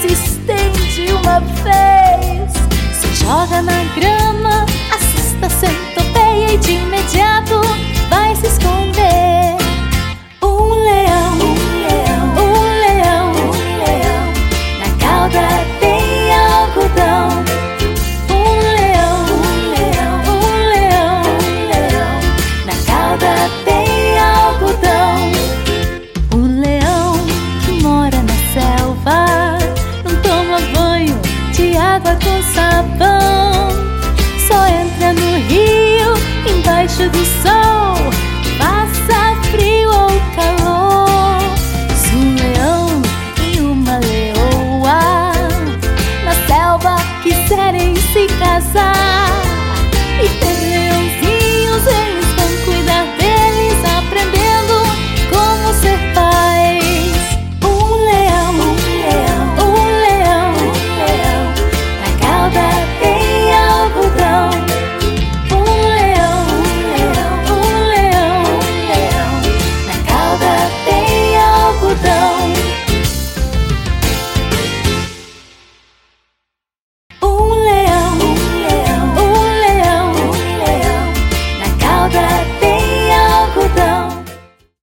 se estende uma vez, se joga na grama. água com sabão Só entra no rio embaixo do sol Passa frio ou calor. Se um leão e uma leoa Na selva quiserem se casar.